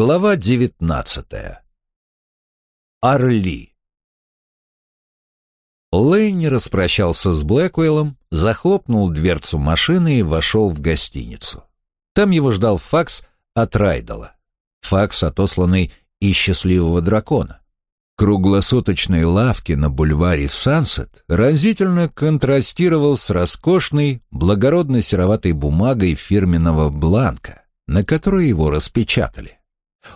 Глава девятнадцатая. Орли. Лэйни распрощался с Блэквеллом, захлопнул дверцу машины и вошел в гостиницу. Там его ждал факс от Райдала. Факс, отосланный из «Счастливого дракона». Круглосуточной лавки на бульваре Сансет разительно контрастировал с роскошной, благородно-сероватой бумагой фирменного бланка, на которой его распечатали.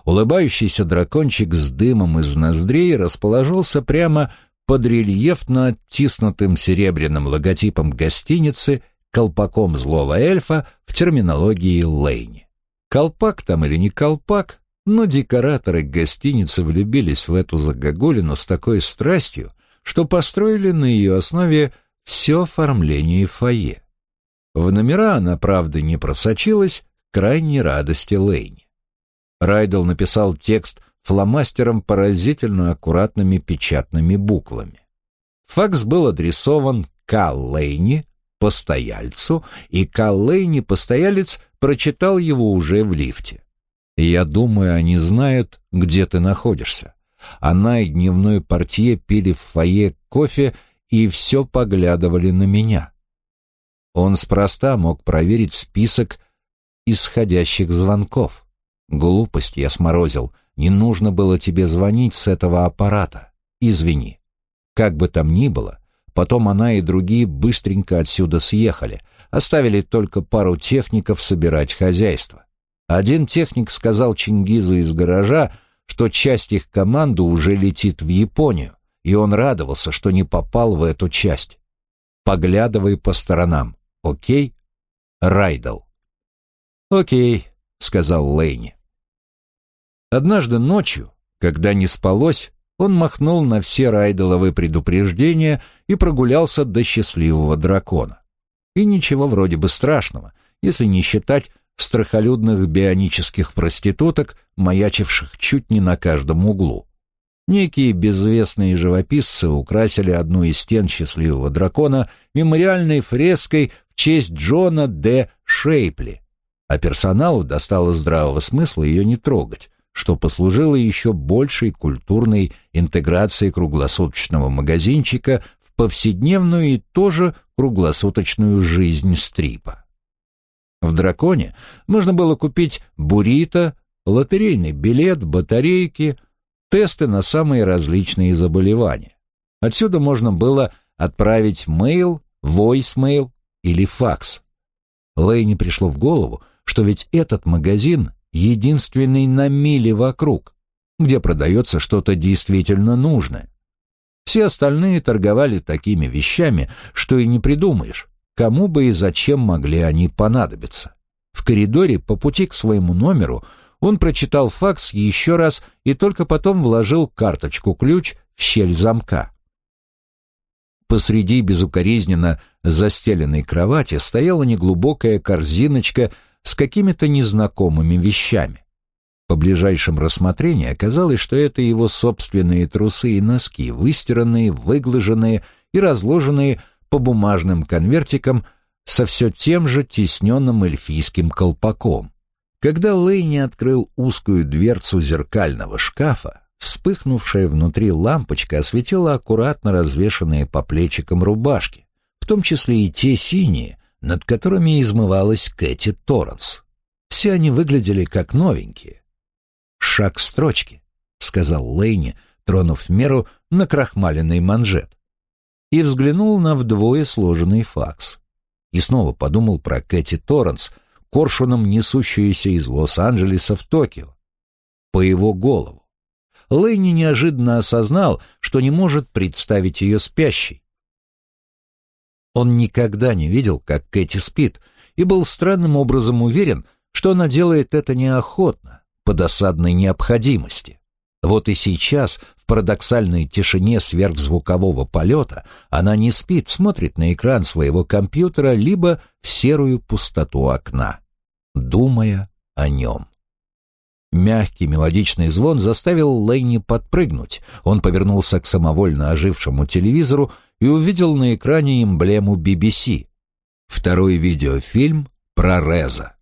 Улыбающийся дракончик с дымом из ноздрей расположился прямо под рельефно оттиснутым серебряным логотипом гостиницы колпаком злого эльфа в терминологии Лейни. Колпак там или не колпак, но декораторы гостиницы влюбились в эту загогулину с такой страстью, что построили на ее основе все оформление фойе. В номера она, правда, не просочилась, крайней радости Лейни. Райдел написал текст фломастером поразительно аккуратными печатными буквами. Факс был адресован К. Лейни, постояльцу, и К. Лейни, постоялец, прочитал его уже в лифте. «Я думаю, они знают, где ты находишься». Она и дневной портье пили в фойе кофе и все поглядывали на меня. Он спроста мог проверить список исходящих звонков. Глупость я сморозил. Не нужно было тебе звонить с этого аппарата. Извини. Как бы там ни было, потом она и другие быстренько отсюда съехали, оставили только пару техников собирать хозяйство. Один техник сказал Чингизу из гаража, что часть их команды уже летит в Японию, и он радовался, что не попал в эту часть. Поглядывай по сторонам, окей? Райдл. Окей, сказал Лейни. Однажды ночью, когда не спалось, он махнул на все райдоловые предупреждения и прогулялся до счастливого дракона. И ничего вроде бы страшного, если не считать страхолюдных бионических проституток, маячивших чуть не на каждом углу. Некие безвестные живописцы украсили одну из стен счастливого дракона мемориальной фреской в честь Джона Д. Шейпли, а персоналу достало здравого смысла ее не трогать, что послужило еще большей культурной интеграцией круглосуточного магазинчика в повседневную и тоже круглосуточную жизнь стрипа. В «Драконе» можно было купить буррито, лотерейный билет, батарейки, тесты на самые различные заболевания. Отсюда можно было отправить мейл, voicemail или факс. Лейне пришло в голову, что ведь этот магазин единственный на миле вокруг, где продается что-то действительно нужное. Все остальные торговали такими вещами, что и не придумаешь, кому бы и зачем могли они понадобиться. В коридоре по пути к своему номеру он прочитал факс еще раз и только потом вложил карточку-ключ в щель замка. Посреди безукоризненно застеленной кровати стояла неглубокая корзиночка с какими-то незнакомыми вещами. По ближайшем рассмотрении оказалось, что это его собственные трусы и носки, выстиранные, выглаженные и разложенные по бумажным конвертикам со все тем же тисненным эльфийским колпаком. Когда Лейни открыл узкую дверцу зеркального шкафа, вспыхнувшая внутри лампочка осветила аккуратно развешанные по плечикам рубашки, в том числе и те синие, над которыми измывалась Кэти Торренс. Все они выглядели как новенькие. «Шаг строчки», — сказал Лейни, тронув меру на крахмаленный манжет. И взглянул на вдвое сложенный факс. И снова подумал про Кэти Торренс, коршуном несущуюся из Лос-Анджелеса в Токио. По его голову. Лейни неожиданно осознал, что не может представить ее спящей. Он никогда не видел, как Кэти спит, и был странным образом уверен, что она делает это неохотно, по досадной необходимости. Вот и сейчас, в парадоксальной тишине сверхзвукового полета, она не спит, смотрит на экран своего компьютера либо в серую пустоту окна, думая о нем. Мягкий мелодичный звон заставил Лэйни подпрыгнуть. Он повернулся к самовольно ожившему телевизору и увидел на экране эмблему BBC. Второй видеофильм про Реза.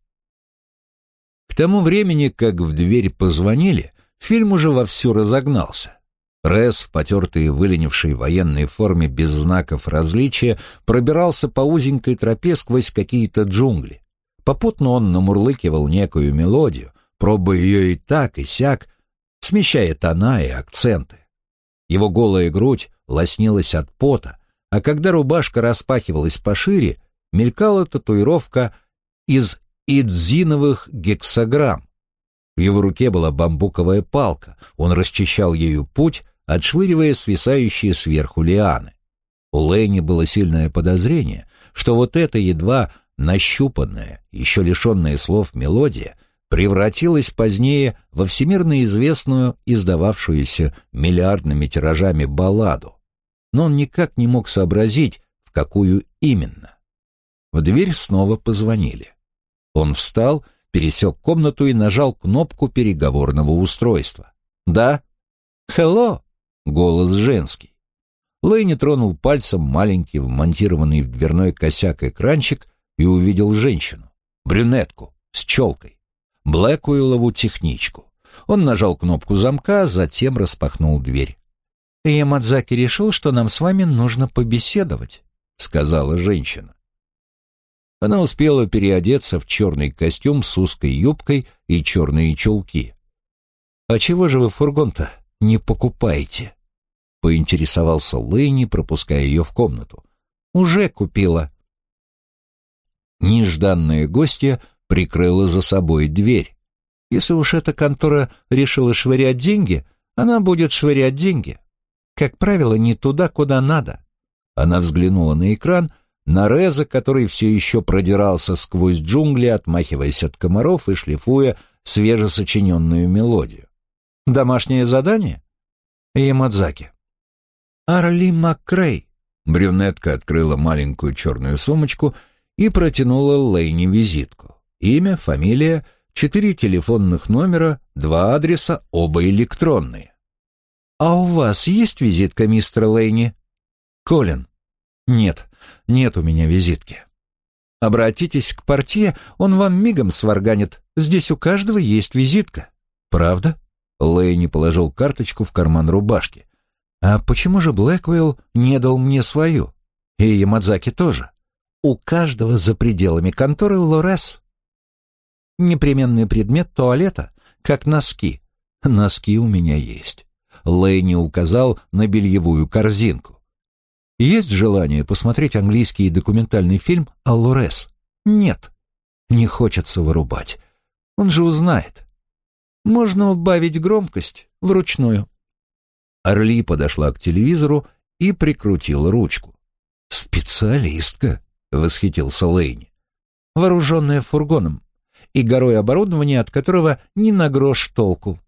К тому времени, как в дверь позвонили, фильм уже вовсю разогнался. Рес в потертой выленившей военной форме без знаков различия пробирался по узенькой тропе сквозь какие-то джунгли. Попутно он намурлыкивал некую мелодию, пробуя ее и так, и сяк, смещая тона и акценты. Его голая грудь лоснилась от пота, а когда рубашка распахивалась пошире, мелькала татуировка из идзиновых гексограмм. В его руке была бамбуковая палка, он расчищал ею путь, отшвыривая свисающие сверху лианы. У Лэйни было сильное подозрение, что вот эта едва нащупанная, еще лишенная слов мелодия, превратилась позднее во всемирно известную, издававшуюся миллиардными тиражами балладу. Но он никак не мог сообразить, в какую именно. В дверь снова позвонили. Он встал, пересек комнату и нажал кнопку переговорного устройства. «Да?» «Хелло!» — голос женский. Лэйни тронул пальцем маленький вмонтированный в дверной косяк экранчик и увидел женщину, брюнетку, с челкой, Блэкуэллову техничку. Он нажал кнопку замка, затем распахнул дверь. «Ямадзаки решил, что нам с вами нужно побеседовать», — сказала женщина. Она успела переодеться в черный костюм с узкой юбкой и черные чулки. «А чего же вы фургон-то не покупаете?» — поинтересовался Лэйни, пропуская ее в комнату. «Уже купила». Нежданная гостья прикрыла за собой дверь. Если уж эта контора решила швырять деньги, она будет швырять деньги. Как правило, не туда, куда надо. Она взглянула на экран на Реза, который все еще продирался сквозь джунгли, отмахиваясь от комаров и шлифуя свежесочиненную мелодию. «Домашнее задание?» «Ямадзаки». «Арли Маккрей». Брюнетка открыла маленькую черную сумочку и протянула Лейни визитку. Имя, фамилия, четыре телефонных номера, два адреса, оба электронные. «А у вас есть визитка, мистер Лейни?» «Колин». «Нет, нет у меня визитки. Обратитесь к портье, он вам мигом сварганит. Здесь у каждого есть визитка. Правда? Лэйни положил карточку в карман рубашки. А почему же Блэквелл не дал мне свою? И Ямадзаки тоже. У каждого за пределами конторы Лорес. Непременный предмет туалета, как носки. Носки у меня есть. Лэйни указал на бельевую корзинку. Есть желание посмотреть английский документальный фильм «Аллурес»? Нет. Не хочется вырубать. Он же узнает. Можно убавить громкость вручную. Орли подошла к телевизору и прикрутила ручку. «Специалистка», — восхитился Лейни. «Вооруженная фургоном и горой оборудования, от которого ни на грош толку».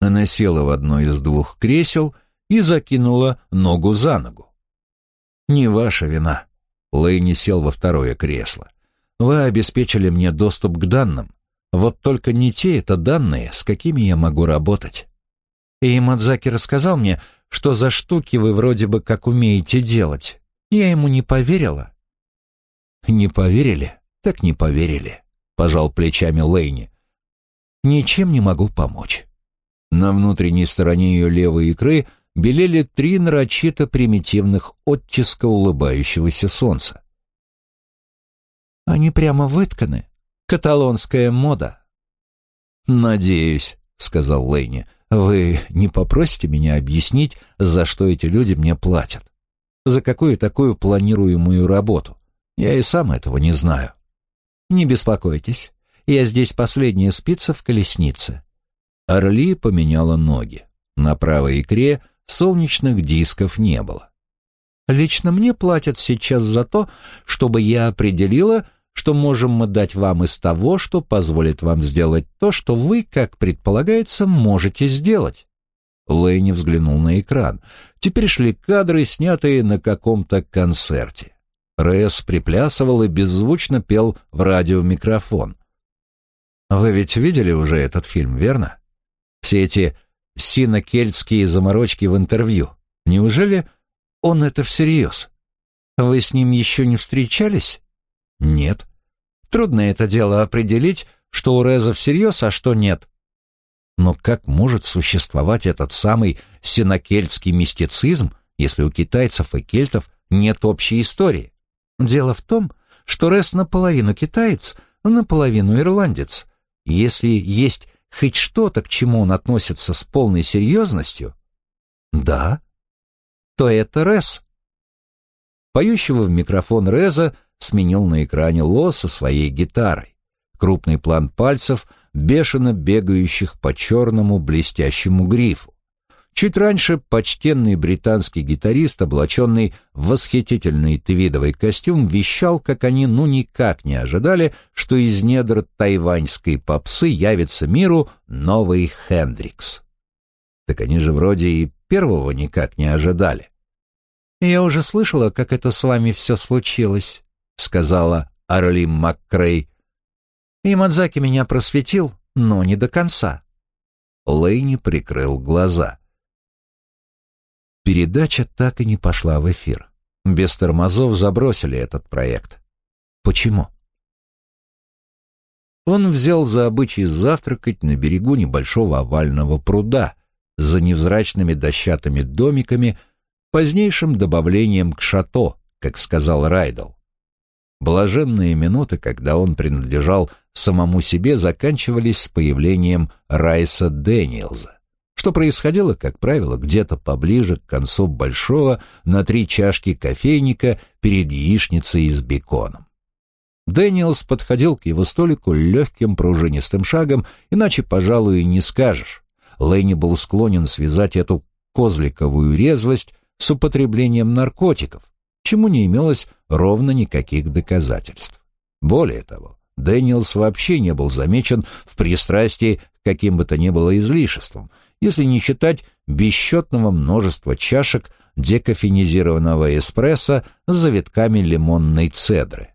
Она села в одно из двух кресел и закинула ногу за ногу. «Не ваша вина». Лэйни сел во второе кресло. «Вы обеспечили мне доступ к данным. Вот только не те это данные, с какими я могу работать». И Мадзаки рассказал мне, что за штуки вы вроде бы как умеете делать. Я ему не поверила. «Не поверили? Так не поверили», — пожал плечами Лэйни. «Ничем не могу помочь». На внутренней стороне ее левой икры — белели три нарочито примитивных оттиска улыбающегося солнца. «Они прямо вытканы. Каталонская мода». «Надеюсь», — сказал Лейни, — «вы не попросите меня объяснить, за что эти люди мне платят? За какую такую планируемую работу? Я и сам этого не знаю». «Не беспокойтесь, я здесь последняя спица в колеснице». Орли поменяла ноги. На правой икре солнечных дисков не было. Лично мне платят сейчас за то, чтобы я определила, что можем мы дать вам из того, что позволит вам сделать то, что вы, как предполагается, можете сделать. Лэйни взглянул на экран. Теперь шли кадры, снятые на каком-то концерте. Рэс приплясывал и беззвучно пел в радиомикрофон. «Вы ведь видели уже этот фильм, верно? Все эти синокельтские заморочки в интервью. Неужели он это всерьез? Вы с ним еще не встречались? Нет. Трудно это дело определить, что у Реза всерьез, а что нет. Но как может существовать этот самый синокельтский мистицизм, если у китайцев и кельтов нет общей истории? Дело в том, что Рез наполовину китаец, наполовину ирландец. Если есть хоть что-то, к чему он относится с полной серьезностью, да, то это Рез. Поющего в микрофон Реза сменил на экране Ло со своей гитарой. Крупный план пальцев, бешено бегающих по черному блестящему грифу. Чуть раньше почтенный британский гитарист, облаченный в восхитительный твидовый костюм, вещал, как они ну никак не ожидали, что из недр тайваньской попсы явится миру новый Хендрикс. Так они же вроде и первого никак не ожидали. «Я уже слышала, как это с вами все случилось», — сказала Арли МакКрей. «И Мадзаки меня просветил, но не до конца». Лейни прикрыл глаза. Передача так и не пошла в эфир. Без тормозов забросили этот проект. Почему? Он взял за обычай завтракать на берегу небольшого овального пруда за невзрачными дощатыми домиками, позднейшим добавлением к шато, как сказал Райдл. Блаженные минуты, когда он принадлежал самому себе, заканчивались с появлением Райса Дэниелза что происходило, как правило, где-то поближе к концу большого на три чашки кофейника перед яичницей с беконом. Дэниелс подходил к его столику легким пружинистым шагом, иначе, пожалуй, и не скажешь. Лэйни был склонен связать эту козликовую резвость с употреблением наркотиков, чему не имелось ровно никаких доказательств. Более того, Дэниелс вообще не был замечен в пристрастии к каким бы то ни было излишеством, если не считать бесчетного множества чашек декофеинизированного эспрессо с завитками лимонной цедры.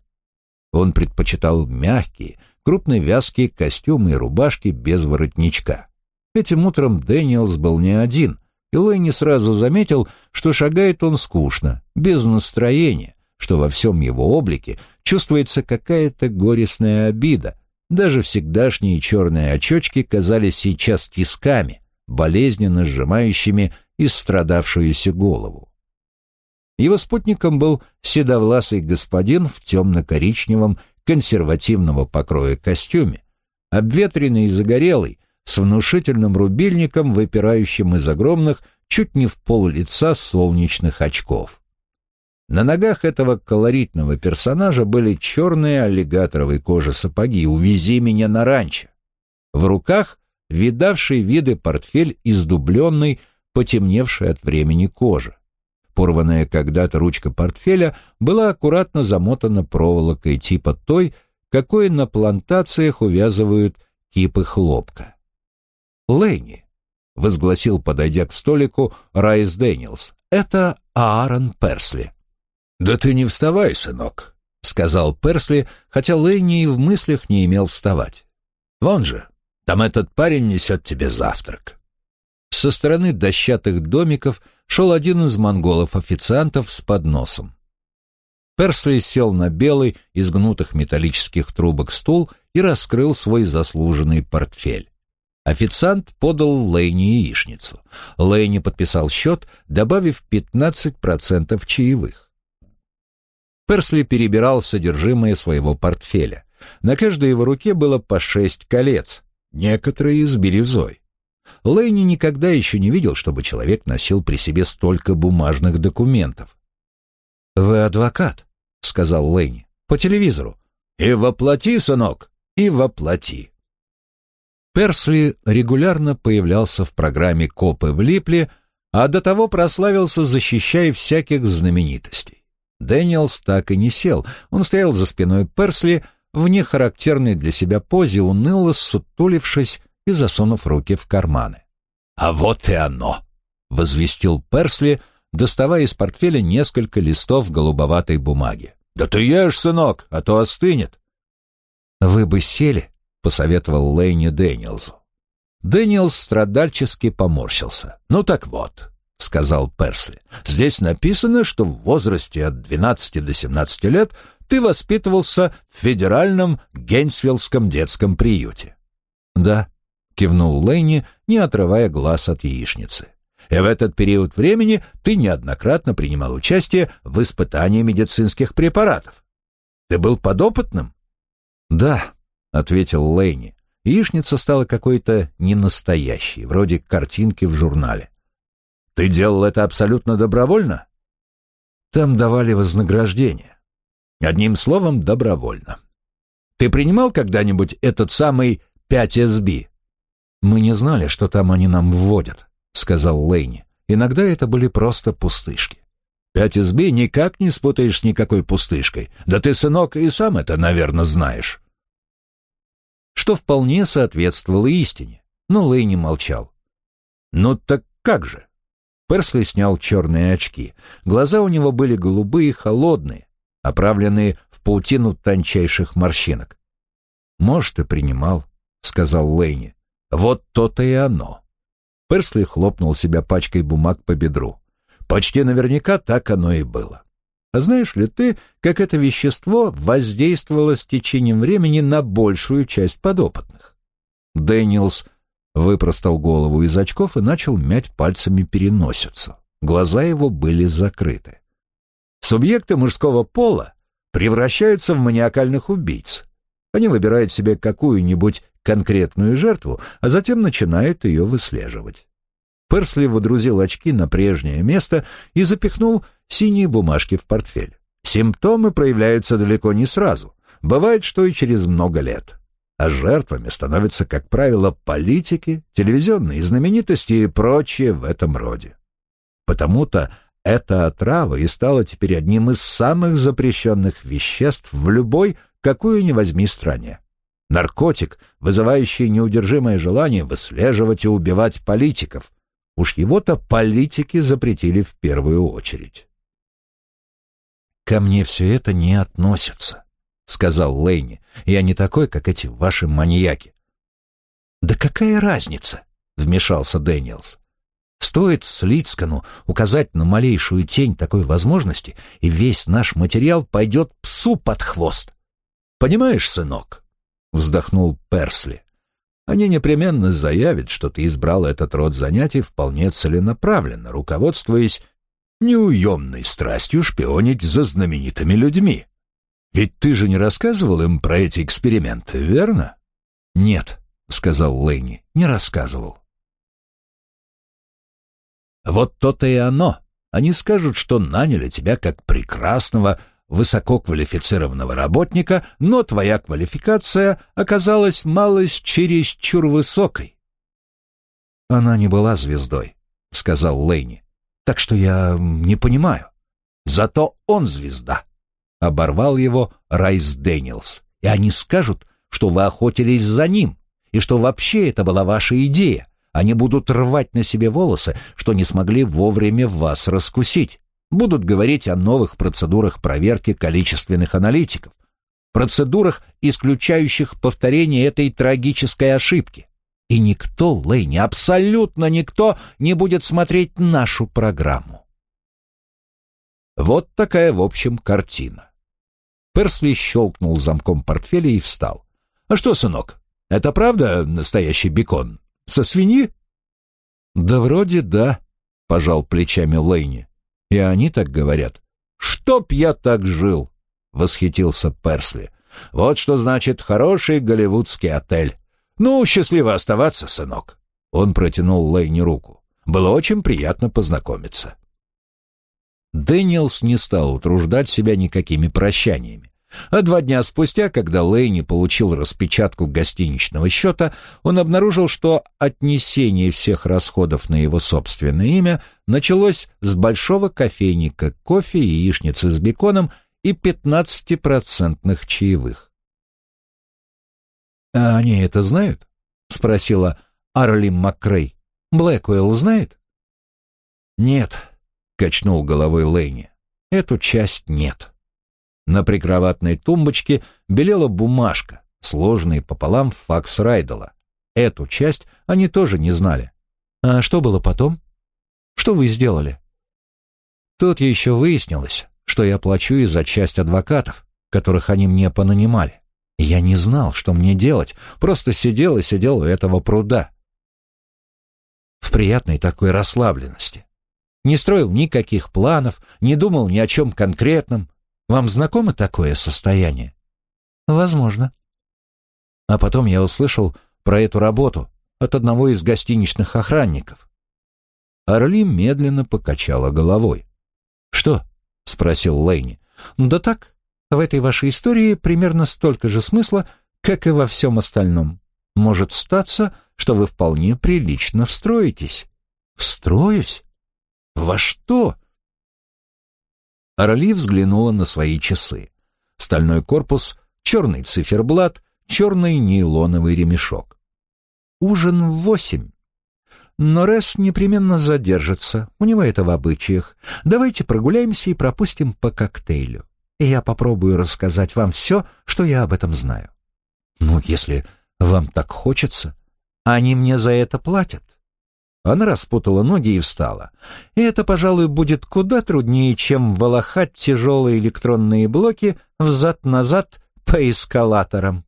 Он предпочитал мягкие, крупные вязкие костюмы и рубашки без воротничка. Этим утром Дэниелс был не один, и Лэйни сразу заметил, что шагает он скучно, без настроения, что во всем его облике чувствуется какая-то горестная обида. Даже всегдашние черные очечки казались сейчас тисками, болезненно сжимающими истрадавшуюся голову. Его спутником был седовласый господин в темно-коричневом консервативного покроя костюме, обветренный и загорелый, с внушительным рубильником, выпирающим из огромных, чуть не в пол лица солнечных очков. На ногах этого колоритного персонажа были черные аллигаторовой кожи сапоги «Увези меня на ранчо». В руках видавший виды портфель из дубленной, потемневшей от времени кожи. Порванная когда-то ручка портфеля была аккуратно замотана проволокой типа той, какой на плантациях увязывают кипы хлопка. «Лэйни», — возгласил, подойдя к столику, Райс Дэниелс, — «это Аарон Персли». «Да ты не вставай, сынок», — сказал Персли, хотя Лэйни и в мыслях не имел вставать. «Вон же, там этот парень несет тебе завтрак». Со стороны дощатых домиков шел один из монголов-официантов с подносом. Персли сел на белый, из гнутых металлических трубок стул и раскрыл свой заслуженный портфель. Официант подал Лейни яичницу. Лейни подписал счет, добавив 15% чаевых. Персли перебирал содержимое своего портфеля. На каждой его руке было по шесть колец, некоторые с бирюзой. Лэйни никогда еще не видел, чтобы человек носил при себе столько бумажных документов. «Вы адвокат», — сказал Лэйни, — «по телевизору». «И воплоти, сынок, и воплоти». Персли регулярно появлялся в программе «Копы влипли», а до того прославился, защищая всяких знаменитостей. Дэниелс так и не сел, он стоял за спиной Персли, в нехарактерной для себя позе, уныло сутулившись и засунув руки в карманы. «А вот и оно!» — возвестил Персли, доставая из портфеля несколько листов голубоватой бумаги. «Да ты ешь, сынок, а то остынет!» «Вы бы сели», — посоветовал Лэйни Дэниелсу. Дэниелс страдальчески поморщился. «Ну так вот», — сказал Персли, — «здесь написано, что в возрасте от 12 до 17 лет ты воспитывался в федеральном Гейнсвиллском детском приюте. Да, кивнул Лэйни, не отрывая глаз от яичницы. И в этот период времени ты неоднократно принимал участие в испытании медицинских препаратов. Ты был подопытным? Да, ответил Лэйни. Яичница стала какой-то ненастоящей, вроде картинки в журнале. Ты делал это абсолютно добровольно? Там давали вознаграждение. Одним словом, добровольно. Ты принимал когда-нибудь этот самый 5SB? Мы не знали, что там они нам вводят, сказал Лейни. Иногда это были просто пустышки. Пять SB никак не спутаешь с никакой пустышкой. Да ты, сынок, и сам это, наверное, знаешь. Что вполне соответствовало истине. Но Лейни молчал. «Ну так как же?» Персли снял черные очки. Глаза у него были голубые, холодные, оправленные в паутину тончайших морщинок. «Может, и принимал», — сказал Лейни. «Вот то-то и оно». Персли хлопнул себя пачкой бумаг по бедру. «Почти наверняка так оно и было. А знаешь ли ты, как это вещество воздействовало с течением времени на большую часть подопытных?» Дэниелс выпростал голову из очков и начал мять пальцами переносицу. Глаза его были закрыты. Субъекты мужского пола превращаются в маниакальных убийц. Они выбирают себе какую-нибудь конкретную жертву, а затем начинают ее выслеживать. Персли водрузил очки на прежнее место и запихнул синие бумажки в портфель. Симптомы проявляются далеко не сразу. Бывает, что и через много лет а жертвами становятся, как правило, политики, телевизионные знаменитости и прочее в этом роде. Потому-то эта отрава и стала теперь одним из самых запрещенных веществ в любой, какую ни возьми стране. Наркотик, вызывающий неудержимое желание выслеживать и убивать политиков. Уж его-то политики запретили в первую очередь. Ко мне все это не относится. — сказал Лейни. «Я не такой, как эти ваши маньяки». «Да какая разница?» — вмешался Дэниелс. «Стоит Слицкану указать на малейшую тень такой возможности, и весь наш материал пойдет псу под хвост». «Понимаешь, сынок?» — вздохнул Персли. «Они непременно заявят, что ты избрал этот род занятий вполне целенаправленно, руководствуясь неуемной страстью шпионить за знаменитыми людьми. Ведь ты же не рассказывал им про эти эксперименты, верно? Нет, сказал Лэйни, не рассказывал. Вот то-то и оно. Они скажут, что наняли тебя как прекрасного, высококвалифицированного работника, но твоя квалификация оказалась малость чересчур высокой. Она не была звездой, сказал Лэйни. Так что я не понимаю. Зато он звезда. — оборвал его Райс Дэниелс. «И они скажут, что вы охотились за ним, и что вообще это была ваша идея. Они будут рвать на себе волосы, что не смогли вовремя вас раскусить. Будут говорить о новых процедурах проверки количественных аналитиков, процедурах, исключающих повторение этой трагической ошибки. И никто, Лэйни, абсолютно никто не будет смотреть нашу программу. Вот такая, в общем, картина. Персли щелкнул замком портфеля и встал. «А что, сынок, это правда настоящий бекон? Со свиньи?» «Да вроде да», — пожал плечами Лейни. «И они так говорят». «Чтоб я так жил!» — восхитился Персли. «Вот что значит хороший голливудский отель. Ну, счастливо оставаться, сынок». Он протянул Лейни руку. «Было очень приятно познакомиться». Дэниелс не стал утруждать себя никакими прощаниями. А два дня спустя, когда Лейни получил распечатку гостиничного счета, он обнаружил, что отнесение всех расходов на его собственное имя началось с большого кофейника кофе, яичницы с беконом и 15-процентных чаевых. «А они это знают?» — спросила Арли Макрей. «Блэквелл знает?» «Нет», — качнул головой Лэйни. «Эту часть нет». На прикроватной тумбочке белела бумажка, сложенная пополам факс Райдела. Эту часть они тоже не знали. «А что было потом? Что вы сделали?» Тут еще выяснилось, что я плачу и за часть адвокатов, которых они мне понанимали. Я не знал, что мне делать, просто сидел и сидел у этого пруда. В приятной такой расслабленности. Не строил никаких планов, не думал ни о чем конкретном. Вам знакомо такое состояние? Возможно. А потом я услышал про эту работу от одного из гостиничных охранников. Орли медленно покачала головой. «Что?» — спросил Лейни. «Да так, в этой вашей истории примерно столько же смысла, как и во всем остальном. Может статься, что вы вполне прилично встроитесь». «Встроюсь? Во что?» Орли взглянула на свои часы. Стальной корпус, черный циферблат, черный нейлоновый ремешок. «Ужин в восемь. Но Рес непременно задержится, у него это в обычаях. Давайте прогуляемся и пропустим по коктейлю и я попробую рассказать вам все, что я об этом знаю. Ну, если вам так хочется, они мне за это платят. Она распутала ноги и встала. И это, пожалуй, будет куда труднее, чем волохать тяжелые электронные блоки взад-назад по эскалаторам.